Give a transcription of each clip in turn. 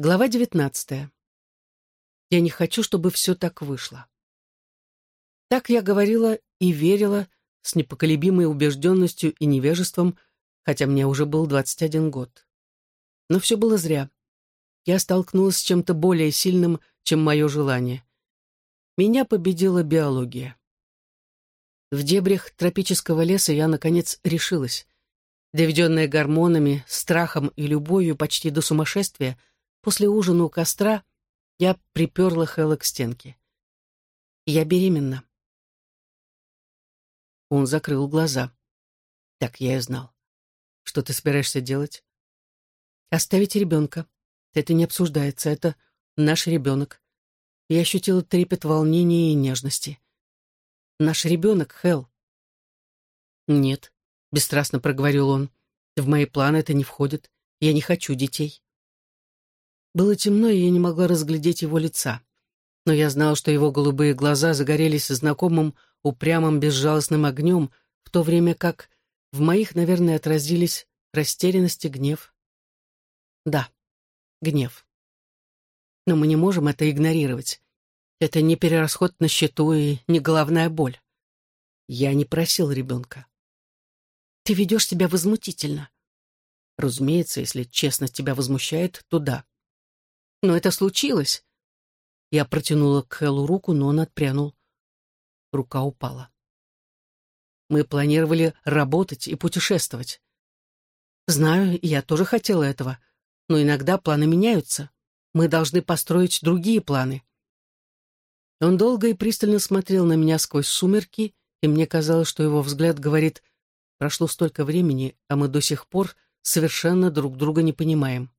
Глава девятнадцатая. Я не хочу, чтобы все так вышло. Так я говорила и верила с непоколебимой убежденностью и невежеством, хотя мне уже был 21 год. Но все было зря. Я столкнулась с чем-то более сильным, чем мое желание. Меня победила биология. В дебрях тропического леса я, наконец, решилась. Доведенная гормонами, страхом и любовью почти до сумасшествия, После ужина у костра я приперла Хэлла к стенке. Я беременна. Он закрыл глаза. Так я и знал. Что ты собираешься делать? Оставить ребенка. Это не обсуждается, это наш ребенок. Я ощутила трепет волнения и нежности. Наш ребенок, Хэл. Нет, бесстрастно проговорил он. В мои планы это не входит. Я не хочу детей. Было темно, и я не могла разглядеть его лица. Но я знала, что его голубые глаза загорелись знакомым, упрямым, безжалостным огнем, в то время как в моих, наверное, отразились растерянность и гнев. Да, гнев. Но мы не можем это игнорировать. Это не перерасход на счету и не головная боль. Я не просил ребенка. Ты ведешь себя возмутительно. Разумеется, если честность тебя возмущает, то да. Но это случилось. Я протянула к Хэллу руку, но он отпрянул. Рука упала. Мы планировали работать и путешествовать. Знаю, я тоже хотела этого, но иногда планы меняются. Мы должны построить другие планы. Он долго и пристально смотрел на меня сквозь сумерки, и мне казалось, что его взгляд говорит, прошло столько времени, а мы до сих пор совершенно друг друга не понимаем.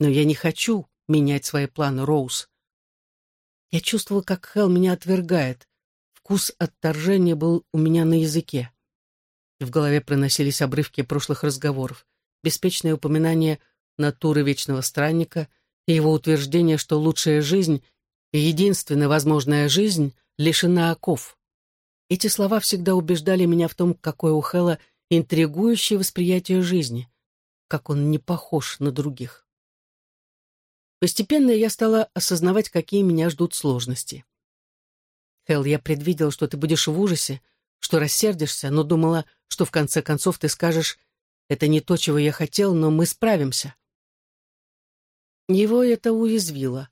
Но я не хочу, менять свои планы, Роуз. Я чувствовал, как Хелл меня отвергает. Вкус отторжения был у меня на языке. В голове проносились обрывки прошлых разговоров, беспечное упоминание натуры вечного странника и его утверждение, что лучшая жизнь и единственная возможная жизнь лишена оков. Эти слова всегда убеждали меня в том, какое у Хэлла интригующее восприятие жизни, как он не похож на других. Постепенно я стала осознавать, какие меня ждут сложности. Хелл, я предвидел, что ты будешь в ужасе, что рассердишься, но думала, что в конце концов ты скажешь, это не то, чего я хотел, но мы справимся. Его это уязвило.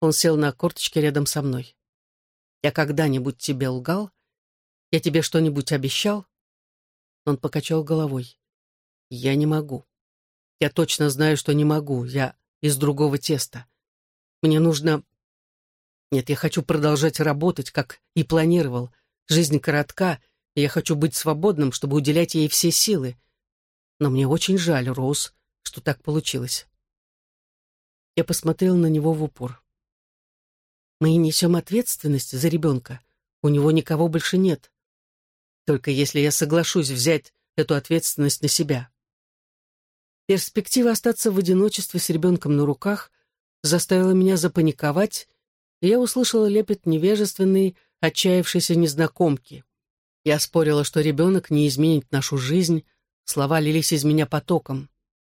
Он сел на корточке рядом со мной. Я когда-нибудь тебе лгал? Я тебе что-нибудь обещал? Он покачал головой. Я не могу. Я точно знаю, что не могу. Я из другого теста. Мне нужно... Нет, я хочу продолжать работать, как и планировал. Жизнь коротка, и я хочу быть свободным, чтобы уделять ей все силы. Но мне очень жаль, Роуз, что так получилось. Я посмотрел на него в упор. Мы несем ответственность за ребенка. У него никого больше нет. Только если я соглашусь взять эту ответственность на себя. Перспектива остаться в одиночестве с ребенком на руках заставила меня запаниковать, и я услышала лепет невежественной, отчаявшейся незнакомки. Я спорила, что ребенок не изменит нашу жизнь, слова лились из меня потоком.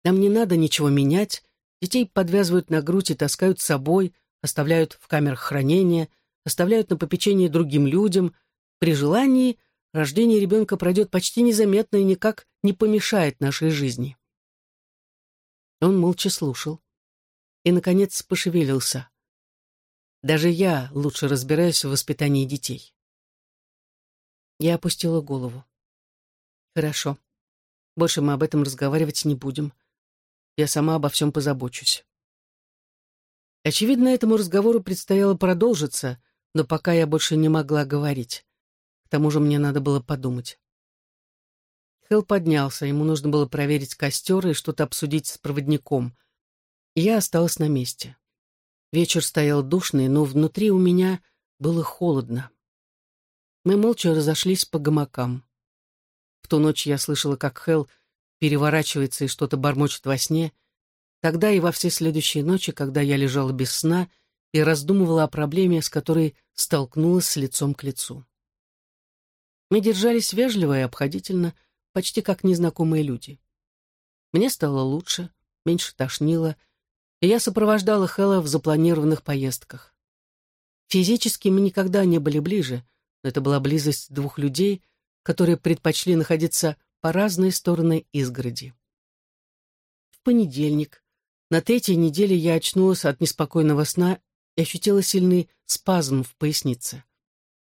Нам не надо ничего менять, детей подвязывают на грудь и таскают с собой, оставляют в камерах хранения, оставляют на попечение другим людям. При желании рождение ребенка пройдет почти незаметно и никак не помешает нашей жизни. Он молча слушал и, наконец, пошевелился. Даже я лучше разбираюсь в воспитании детей. Я опустила голову. Хорошо. Больше мы об этом разговаривать не будем. Я сама обо всем позабочусь. Очевидно, этому разговору предстояло продолжиться, но пока я больше не могла говорить. К тому же мне надо было подумать. Хелл поднялся, ему нужно было проверить костер и что-то обсудить с проводником. Я осталась на месте. Вечер стоял душный, но внутри у меня было холодно. Мы молча разошлись по гамакам. В ту ночь я слышала, как Хелл переворачивается и что-то бормочет во сне. Тогда и во все следующие ночи, когда я лежала без сна и раздумывала о проблеме, с которой столкнулась лицом к лицу. Мы держались вежливо и обходительно, почти как незнакомые люди. Мне стало лучше, меньше тошнило, и я сопровождала Хэлла в запланированных поездках. Физически мы никогда не были ближе, но это была близость двух людей, которые предпочли находиться по разные стороны изгороди. В понедельник, на третьей неделе я очнулась от неспокойного сна и ощутила сильный спазм в пояснице.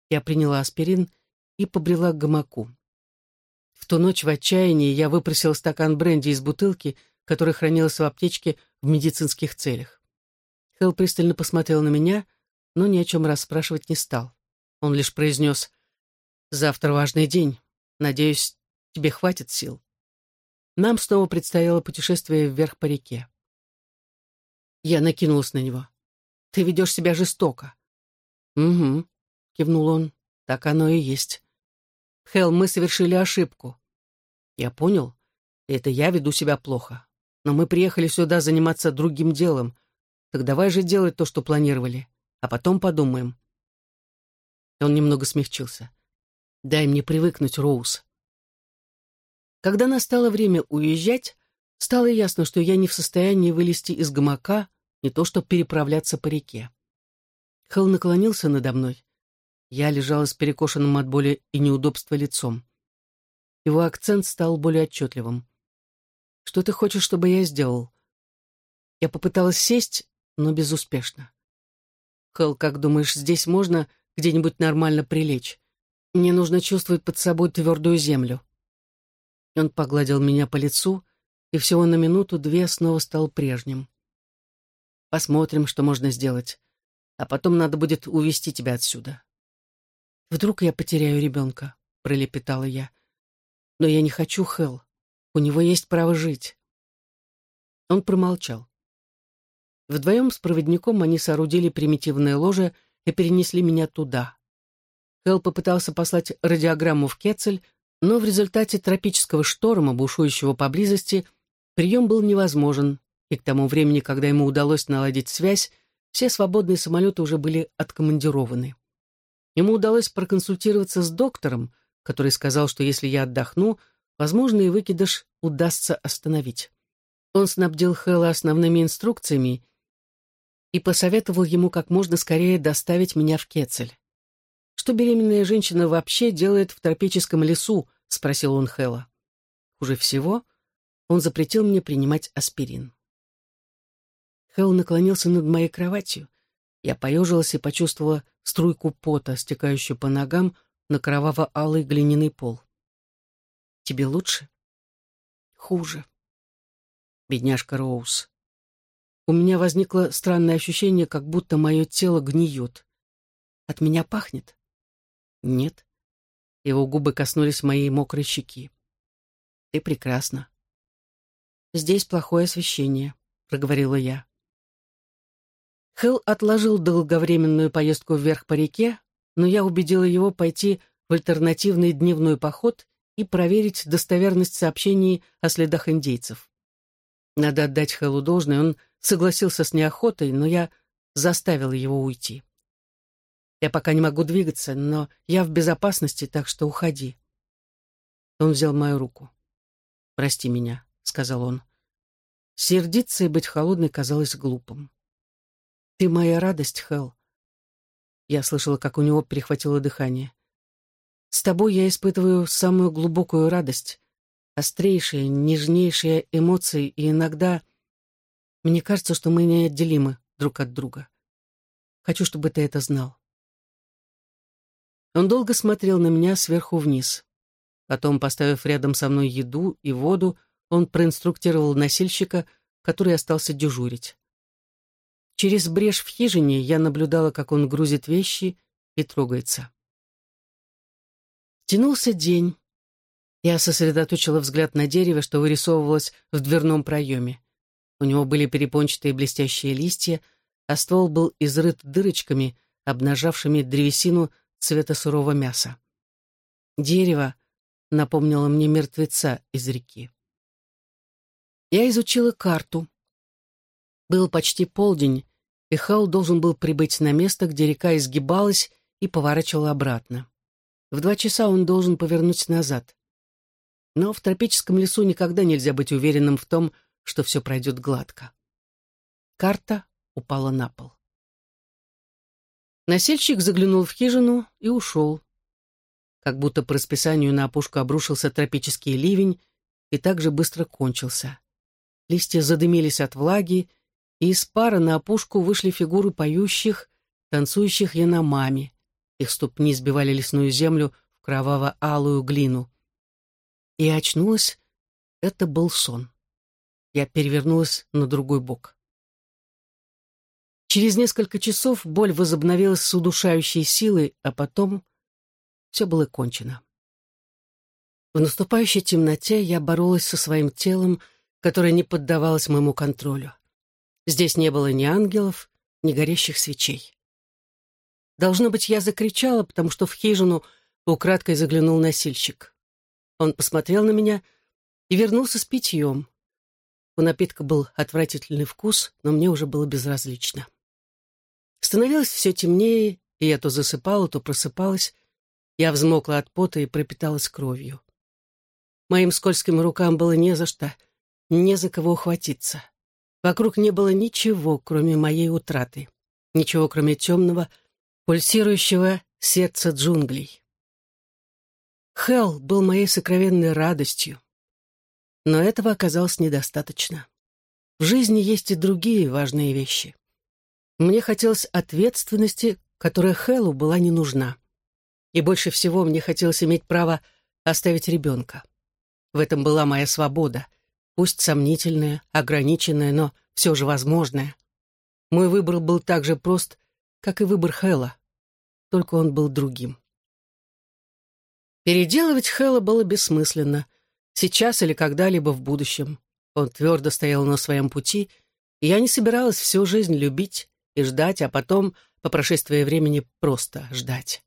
Я приняла аспирин и побрела к гамаку. В ту ночь в отчаянии я выпросила стакан бренди из бутылки, которая хранилась в аптечке в медицинских целях. Хелл пристально посмотрел на меня, но ни о чем расспрашивать не стал. Он лишь произнес «Завтра важный день. Надеюсь, тебе хватит сил». Нам снова предстояло путешествие вверх по реке. Я накинулась на него. «Ты ведешь себя жестоко». «Угу», — кивнул он, — «так оно и есть». «Хелл, мы совершили ошибку». «Я понял. Это я веду себя плохо. Но мы приехали сюда заниматься другим делом. Так давай же делать то, что планировали, а потом подумаем». Он немного смягчился. «Дай мне привыкнуть, Роуз». Когда настало время уезжать, стало ясно, что я не в состоянии вылезти из гамака, не то что переправляться по реке. Хелл наклонился надо мной. Я лежала с перекошенным от боли и неудобства лицом. Его акцент стал более отчетливым. «Что ты хочешь, чтобы я сделал?» Я попыталась сесть, но безуспешно. «Хелл, как думаешь, здесь можно где-нибудь нормально прилечь? Мне нужно чувствовать под собой твердую землю». Он погладил меня по лицу, и всего на минуту-две снова стал прежним. «Посмотрим, что можно сделать. А потом надо будет увести тебя отсюда. Вдруг я потеряю ребенка, пролепетала я. Но я не хочу, Хел. У него есть право жить. Он промолчал. Вдвоем с проводником они соорудили примитивное ложе и перенесли меня туда. Хелл попытался послать радиограмму в Кецель, но в результате тропического шторма, бушующего поблизости, прием был невозможен, и к тому времени, когда ему удалось наладить связь, все свободные самолеты уже были откомандированы. Ему удалось проконсультироваться с доктором, который сказал, что если я отдохну, возможно, и выкидыш удастся остановить. Он снабдил Хэлла основными инструкциями и посоветовал ему как можно скорее доставить меня в Кецель. «Что беременная женщина вообще делает в тропическом лесу?» — спросил он Хэлла. Хуже всего, он запретил мне принимать аспирин. Хелл наклонился над моей кроватью. Я поежилась и почувствовала струйку пота, стекающую по ногам на кроваво-алый глиняный пол. «Тебе лучше?» «Хуже». Бедняжка Роуз. У меня возникло странное ощущение, как будто мое тело гниет. От меня пахнет? Нет. Его губы коснулись моей мокрой щеки. Ты прекрасна. Здесь плохое освещение, проговорила я. Хелл отложил долговременную поездку вверх по реке, но я убедила его пойти в альтернативный дневной поход и проверить достоверность сообщений о следах индейцев. Надо отдать Хеллу должное, он согласился с неохотой, но я заставила его уйти. Я пока не могу двигаться, но я в безопасности, так что уходи. Он взял мою руку. «Прости меня», — сказал он. Сердиться и быть холодной казалось глупым. Ты моя радость, Хелл. Я слышала, как у него перехватило дыхание. С тобой я испытываю самую глубокую радость, острейшие, нежнейшие эмоции, и иногда мне кажется, что мы неотделимы друг от друга. Хочу, чтобы ты это знал. Он долго смотрел на меня сверху вниз. Потом, поставив рядом со мной еду и воду, он проинструктировал носильщика, который остался дежурить. Через брешь в хижине я наблюдала, как он грузит вещи и трогается. Тянулся день. Я сосредоточила взгляд на дерево, что вырисовывалось в дверном проеме. У него были перепончатые блестящие листья, а ствол был изрыт дырочками, обнажавшими древесину цвета сурового мяса. Дерево напомнило мне мертвеца из реки. Я изучила карту. Был почти полдень, и Хал должен был прибыть на место, где река изгибалась и поворачивала обратно. В два часа он должен повернуть назад. Но в тропическом лесу никогда нельзя быть уверенным в том, что все пройдет гладко. Карта упала на пол. Насельщик заглянул в хижину и ушел. Как будто по расписанию на опушку обрушился тропический ливень и так же быстро кончился. Листья задымились от влаги, и из пара на опушку вышли фигуры поющих, танцующих яномами. Их ступни сбивали лесную землю в кроваво-алую глину. И очнулась. Это был сон. Я перевернулась на другой бок. Через несколько часов боль возобновилась с удушающей силой, а потом все было кончено. В наступающей темноте я боролась со своим телом, которое не поддавалось моему контролю. Здесь не было ни ангелов, ни горящих свечей. Должно быть, я закричала, потому что в хижину украдкой заглянул носильщик. Он посмотрел на меня и вернулся с питьем. У напитка был отвратительный вкус, но мне уже было безразлично. Становилось все темнее, и я то засыпала, то просыпалась. Я взмокла от пота и пропиталась кровью. Моим скользким рукам было не за что, не за кого ухватиться. Вокруг не было ничего, кроме моей утраты. Ничего, кроме темного, пульсирующего сердца джунглей. Хелл был моей сокровенной радостью. Но этого оказалось недостаточно. В жизни есть и другие важные вещи. Мне хотелось ответственности, которая Хэллу была не нужна. И больше всего мне хотелось иметь право оставить ребенка. В этом была моя свобода, пусть сомнительная, ограниченная, но все же возможная. Мой выбор был так же прост, как и выбор Хэлла, только он был другим. Переделывать Хэлла было бессмысленно, сейчас или когда-либо в будущем. Он твердо стоял на своем пути, и я не собиралась всю жизнь любить, и ждать, а потом, по прошествии времени, просто ждать.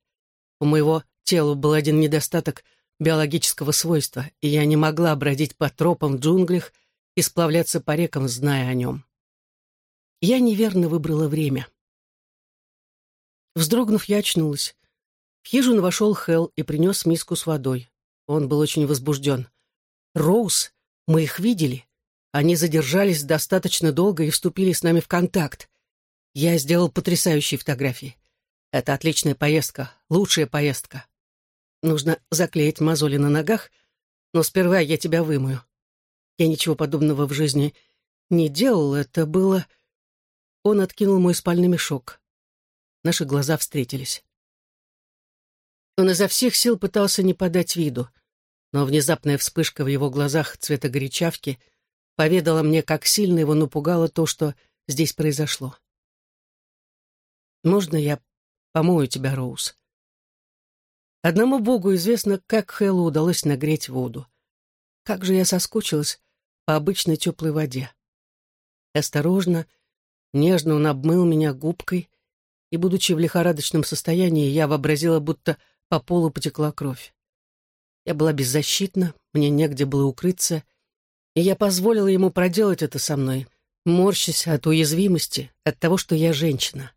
У моего тела был один недостаток биологического свойства, и я не могла бродить по тропам в джунглях и сплавляться по рекам, зная о нем. Я неверно выбрала время. Вздрогнув, я очнулась. В хижину вошел Хелл и принес миску с водой. Он был очень возбужден. «Роуз, мы их видели. Они задержались достаточно долго и вступили с нами в контакт. Я сделал потрясающие фотографии. Это отличная поездка, лучшая поездка. Нужно заклеить мозоли на ногах, но сперва я тебя вымою. Я ничего подобного в жизни не делал, это было... Он откинул мой спальный мешок. Наши глаза встретились. Он изо всех сил пытался не подать виду, но внезапная вспышка в его глазах цвета горячавки поведала мне, как сильно его напугало то, что здесь произошло. Можно я помою тебя, Роуз?» Одному Богу известно, как Хэллу удалось нагреть воду. Как же я соскучилась по обычной теплой воде. Осторожно, нежно он обмыл меня губкой, и, будучи в лихорадочном состоянии, я вообразила, будто по полу потекла кровь. Я была беззащитна, мне негде было укрыться, и я позволила ему проделать это со мной, морщась от уязвимости, от того, что я женщина.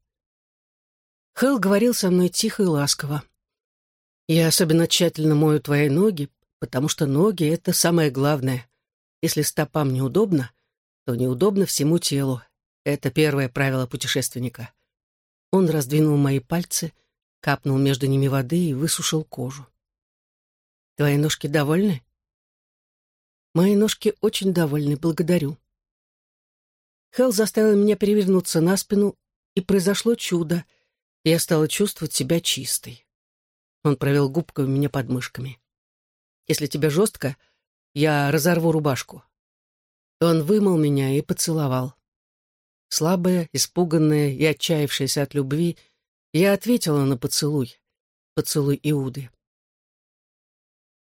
Хэл говорил со мной тихо и ласково. «Я особенно тщательно мою твои ноги, потому что ноги — это самое главное. Если стопам неудобно, то неудобно всему телу. Это первое правило путешественника». Он раздвинул мои пальцы, капнул между ними воды и высушил кожу. «Твои ножки довольны?» «Мои ножки очень довольны, благодарю». Хелл заставил меня перевернуться на спину, и произошло чудо — я стала чувствовать себя чистой. Он провел губкой у меня под мышками. «Если тебе жестко, я разорву рубашку». Он вымыл меня и поцеловал. Слабая, испуганная и отчаявшаяся от любви, я ответила на поцелуй. Поцелуй Иуды.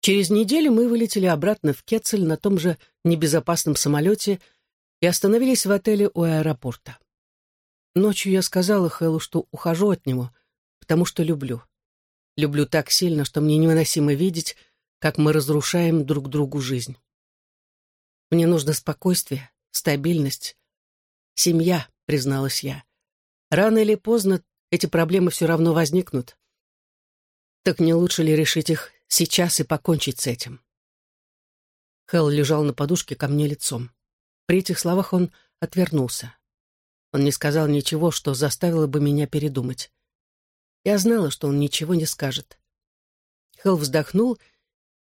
Через неделю мы вылетели обратно в Кецель на том же небезопасном самолете и остановились в отеле у аэропорта. Ночью я сказала Хэллу, что ухожу от него, потому что люблю. Люблю так сильно, что мне невыносимо видеть, как мы разрушаем друг другу жизнь. Мне нужно спокойствие, стабильность. Семья, призналась я. Рано или поздно эти проблемы все равно возникнут. Так не лучше ли решить их сейчас и покончить с этим? Хелл лежал на подушке ко мне лицом. При этих словах он отвернулся. Он не сказал ничего, что заставило бы меня передумать. Я знала, что он ничего не скажет. Хелл вздохнул,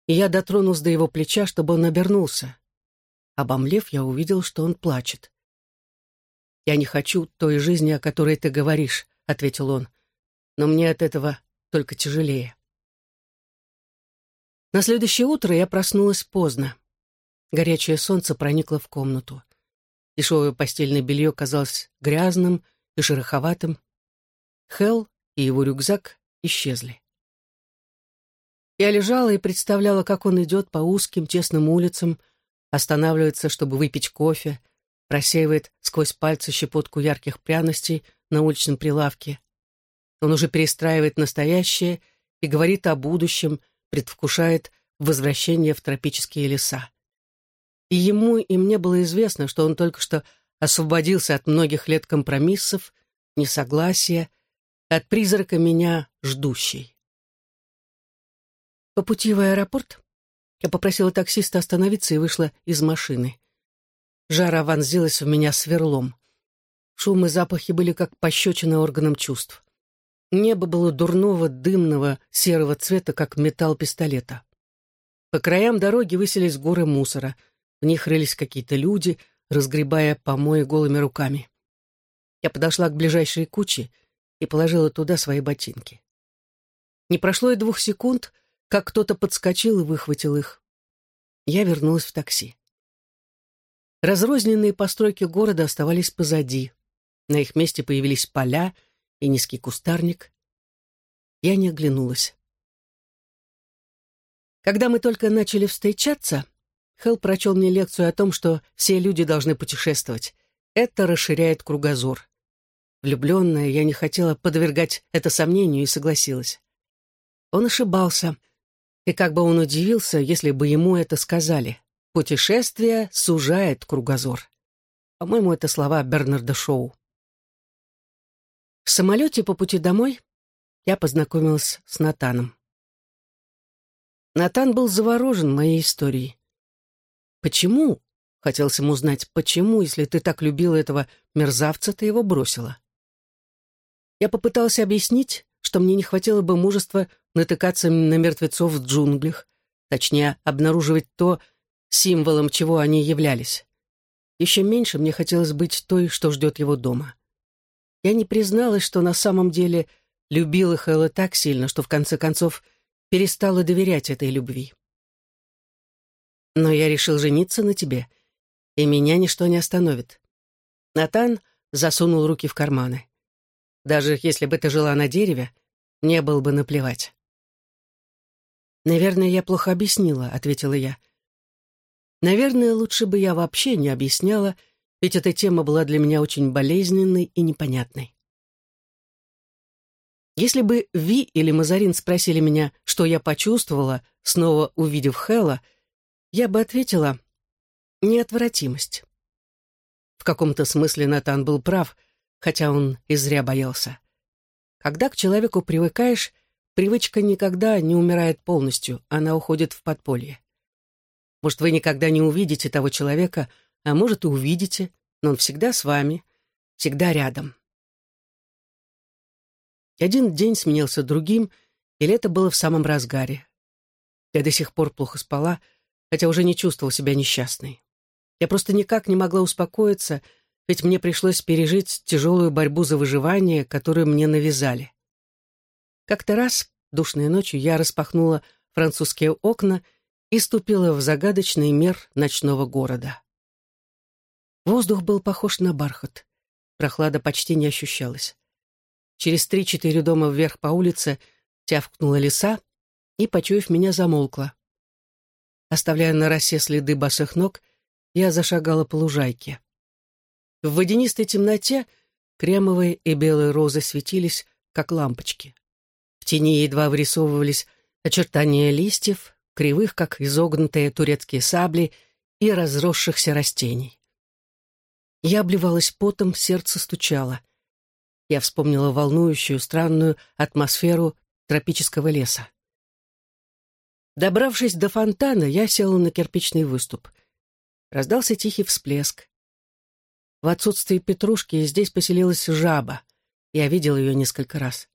и я дотронулся до его плеча, чтобы он обернулся. Обомлев, я увидел, что он плачет. «Я не хочу той жизни, о которой ты говоришь», — ответил он. «Но мне от этого только тяжелее». На следующее утро я проснулась поздно. Горячее солнце проникло в комнату. Дешевое постельное белье казалось грязным и шероховатым. Хелл и его рюкзак исчезли. Я лежала и представляла, как он идет по узким тесным улицам, останавливается, чтобы выпить кофе, просеивает сквозь пальцы щепотку ярких пряностей на уличном прилавке. Он уже перестраивает настоящее и говорит о будущем, предвкушает возвращение в тропические леса. И ему и мне было известно, что он только что освободился от многих лет компромиссов, несогласия, от призрака меня ждущей. По пути в аэропорт я попросила таксиста остановиться и вышла из машины. Жара вонзилась в меня сверлом. Шум и запахи были как пощечины органам чувств. Небо было дурного, дымного, серого цвета, как металл пистолета. По краям дороги высились горы мусора — в них рылись какие-то люди, разгребая помои голыми руками. Я подошла к ближайшей куче и положила туда свои ботинки. Не прошло и двух секунд, как кто-то подскочил и выхватил их. Я вернулась в такси. Разрозненные постройки города оставались позади. На их месте появились поля и низкий кустарник. Я не оглянулась. Когда мы только начали встречаться, Хелл прочел мне лекцию о том, что все люди должны путешествовать. Это расширяет кругозор. Влюбленная, я не хотела подвергать это сомнению и согласилась. Он ошибался. И как бы он удивился, если бы ему это сказали. Путешествие сужает кругозор. По-моему, это слова Бернарда Шоу. В самолете по пути домой я познакомилась с Натаном. Натан был заворожен моей историей. «Почему?» — хотелось ему узнать, «почему, если ты так любила этого мерзавца, ты его бросила?» Я попытался объяснить, что мне не хватило бы мужества натыкаться на мертвецов в джунглях, точнее, обнаруживать то, символом чего они являлись. Еще меньше мне хотелось быть той, что ждет его дома. Я не призналась, что на самом деле любила Хэлла так сильно, что в конце концов перестала доверять этой любви. Но я решил жениться на тебе, и меня ничто не остановит. Натан засунул руки в карманы. Даже если бы ты жила на дереве, мне было бы наплевать. «Наверное, я плохо объяснила», — ответила я. «Наверное, лучше бы я вообще не объясняла, ведь эта тема была для меня очень болезненной и непонятной». Если бы Ви или Мазарин спросили меня, что я почувствовала, снова увидев Хэлла, я бы ответила «неотвратимость». В каком-то смысле Натан был прав, хотя он и зря боялся. Когда к человеку привыкаешь, привычка никогда не умирает полностью, она уходит в подполье. Может, вы никогда не увидите того человека, а может, и увидите, но он всегда с вами, всегда рядом. Один день сменился другим, и лето было в самом разгаре. Я до сих пор плохо спала, хотя уже не чувствовал себя несчастной. Я просто никак не могла успокоиться, ведь мне пришлось пережить тяжелую борьбу за выживание, которую мне навязали. Как-то раз, душной ночью, я распахнула французские окна и ступила в загадочный мир ночного города. Воздух был похож на бархат. Прохлада почти не ощущалась. Через три-четыре дома вверх по улице тявкнула лиса и, почуяв меня, замолкла. Оставляя на росе следы босых ног, я зашагала по лужайке. В водянистой темноте кремовые и белые розы светились, как лампочки. В тени едва вырисовывались очертания листьев, кривых, как изогнутые турецкие сабли, и разросшихся растений. Я обливалась потом, сердце стучало. Я вспомнила волнующую, странную атмосферу тропического леса. Добравшись до фонтана, я села на кирпичный выступ. Раздался тихий всплеск. В отсутствие Петрушки здесь поселилась жаба. Я видел ее несколько раз.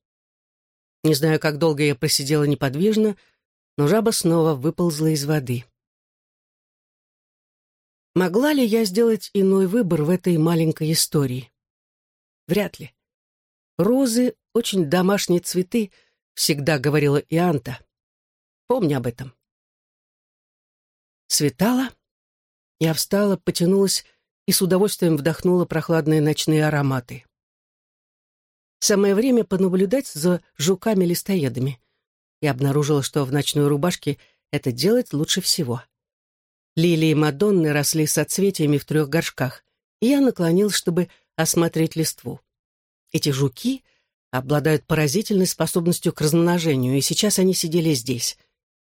Не знаю, как долго я просидела неподвижно, но жаба снова выползла из воды. Могла ли я сделать иной выбор в этой маленькой истории? Вряд ли. Розы — очень домашние цветы, всегда говорила Ианта. Помни об этом. Светало. Я встала, потянулась и с удовольствием вдохнула прохладные ночные ароматы. Самое время понаблюдать за жуками-листоедами. Я обнаружила, что в ночной рубашке это делать лучше всего. Лилии Мадонны росли соцветиями в трех горшках, и я наклонилась, чтобы осмотреть листву. Эти жуки обладают поразительной способностью к размножению, и сейчас они сидели здесь,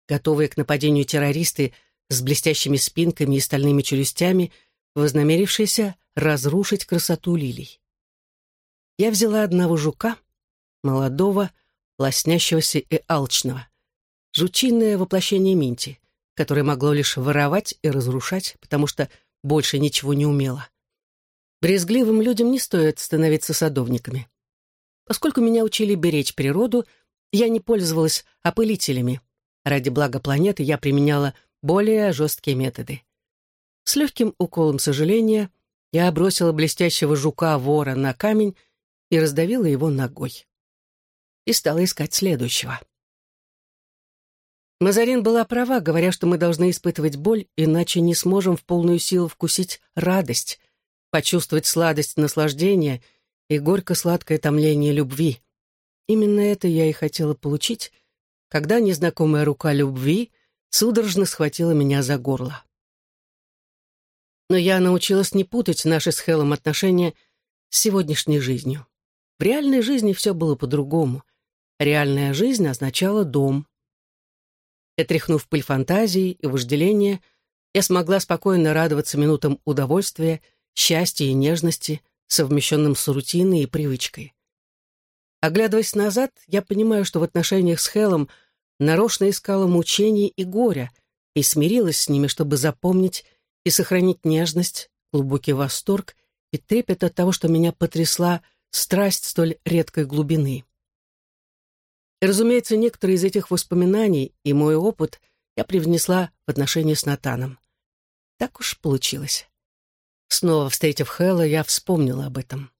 готовые к нападению террористы с блестящими спинками и стальными челюстями, вознамерившиеся разрушить красоту лилий. Я взяла одного жука, молодого, лоснящегося и алчного. Жучиное воплощение Минти, которое могло лишь воровать и разрушать, потому что больше ничего не умело. Брезгливым людям не стоит становиться садовниками. Поскольку меня учили беречь природу, я не пользовалась опылителями. Ради блага планеты я применяла более жесткие методы. С легким уколом сожаления я бросила блестящего жука-вора на камень и раздавила его ногой. И стала искать следующего. Мазарин была права, говоря, что мы должны испытывать боль, иначе не сможем в полную силу вкусить радость, почувствовать сладость наслаждения и горько-сладкое томление любви. Именно это я и хотела получить, когда незнакомая рука любви судорожно схватила меня за горло. Но я научилась не путать наши с Хеллом отношения с сегодняшней жизнью. В реальной жизни все было по-другому. Реальная жизнь означала дом. Отряхнув пыль фантазии и вожделения, я смогла спокойно радоваться минутам удовольствия, счастья и нежности, совмещенным с рутиной и привычкой. Оглядываясь назад, я понимаю, что в отношениях с Хеллом нарочно искала мучений и горя и смирилась с ними, чтобы запомнить и сохранить нежность, глубокий восторг и трепет от того, что меня потрясла страсть столь редкой глубины. И, разумеется, некоторые из этих воспоминаний и мой опыт я привнесла в отношения с Натаном. Так уж получилось. Снова встретив Хэлла, я вспомнила об этом.